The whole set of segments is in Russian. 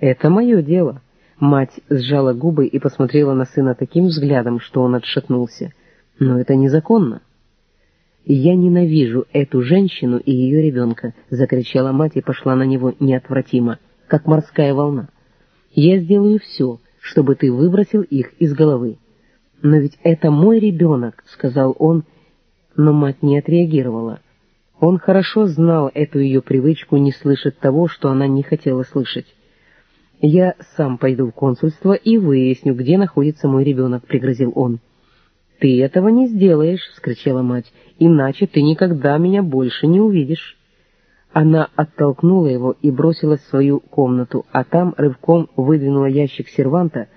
Это мое дело. Мать сжала губы и посмотрела на сына таким взглядом, что он отшатнулся. Но это незаконно. «Я ненавижу эту женщину и ее ребенка», — закричала мать и пошла на него неотвратимо, как морская волна. «Я сделаю все, чтобы ты выбросил их из головы». «Но ведь это мой ребенок», — сказал он, но мать не отреагировала. Он хорошо знал эту ее привычку не слышать того, что она не хотела слышать. «Я сам пойду в консульство и выясню, где находится мой ребенок», — пригрозил он. «Ты этого не сделаешь», — вскричала мать, — «иначе ты никогда меня больше не увидишь». Она оттолкнула его и бросилась в свою комнату, а там рывком выдвинула ящик серванта,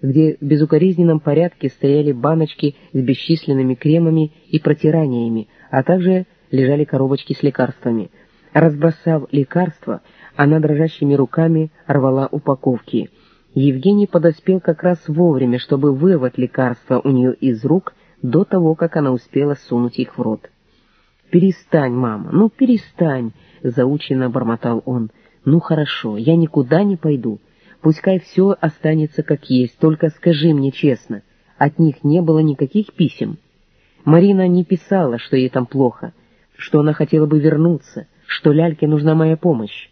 где в безукоризненном порядке стояли баночки с бесчисленными кремами и протираниями, а также лежали коробочки с лекарствами. Разбросав лекарства, она дрожащими руками рвала упаковки. Евгений подоспел как раз вовремя, чтобы вырвать лекарства у нее из рук до того, как она успела сунуть их в рот. «Перестань, мама, ну перестань!» — заученно бормотал он. «Ну хорошо, я никуда не пойду. Пускай все останется как есть, только скажи мне честно, от них не было никаких писем. Марина не писала, что ей там плохо, что она хотела бы вернуться, что Ляльке нужна моя помощь.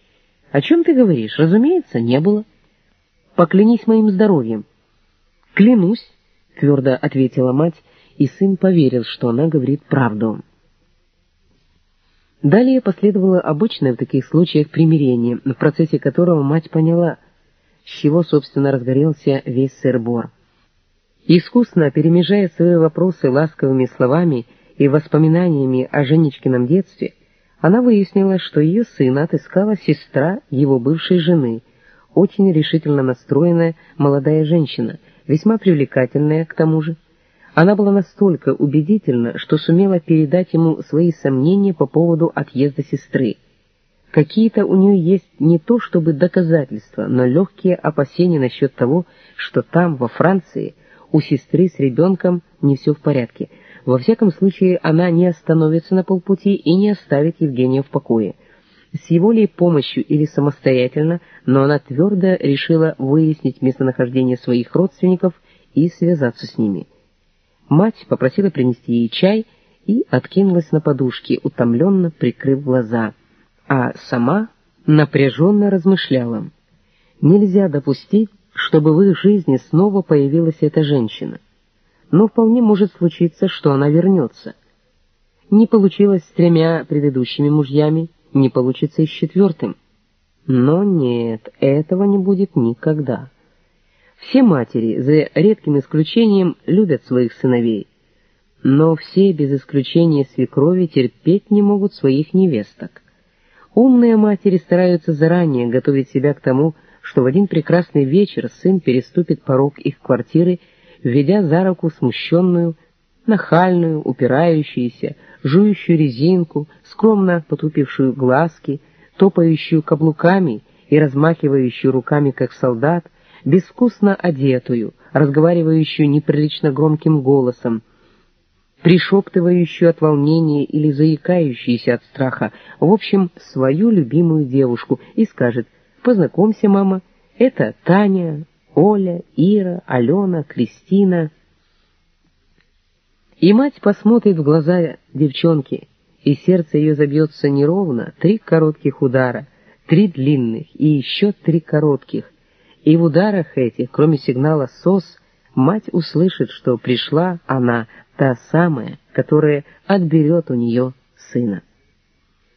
О чем ты говоришь? Разумеется, не было. Поклянись моим здоровьем. Клянусь, твердо ответила мать, и сын поверил, что она говорит правду. Далее последовало обычное в таких случаях примирение, в процессе которого мать поняла, с чего, собственно, разгорелся весь сыр-бор. Искусно перемежая свои вопросы ласковыми словами и воспоминаниями о Женечкином детстве, она выяснила, что ее сына отыскала сестра его бывшей жены, очень решительно настроенная молодая женщина, весьма привлекательная к тому же. Она была настолько убедительна, что сумела передать ему свои сомнения по поводу отъезда сестры. Какие-то у нее есть не то чтобы доказательства, но легкие опасения насчет того, что там, во Франции, у сестры с ребенком не все в порядке — во всяком случае, она не остановится на полпути и не оставит Евгения в покое. С его ли помощью или самостоятельно, но она твердо решила выяснить местонахождение своих родственников и связаться с ними. Мать попросила принести ей чай и откинулась на подушке, утомленно прикрыв глаза, а сама напряженно размышляла. Нельзя допустить, чтобы в их жизни снова появилась эта женщина но вполне может случиться, что она вернется. Не получилось с тремя предыдущими мужьями, не получится и с четвертым. Но нет, этого не будет никогда. Все матери, за редким исключением, любят своих сыновей, но все, без исключения свекрови, терпеть не могут своих невесток. Умные матери стараются заранее готовить себя к тому, что в один прекрасный вечер сын переступит порог их квартиры ведя за руку смущенную, нахальную, упирающуюся, жующую резинку, скромно потупившую глазки, топающую каблуками и размахивающую руками, как солдат, безвкусно одетую, разговаривающую неприлично громким голосом, пришептывающую от волнения или заикающуюся от страха, в общем, свою любимую девушку, и скажет «Познакомься, мама, это Таня, Оля, Ира, Алена, Кристина. И мать посмотрит в глаза девчонки, и сердце ее забьется неровно, три коротких удара, три длинных и еще три коротких. И в ударах этих, кроме сигнала «СОС», мать услышит, что пришла она, та самая, которая отберет у нее сына.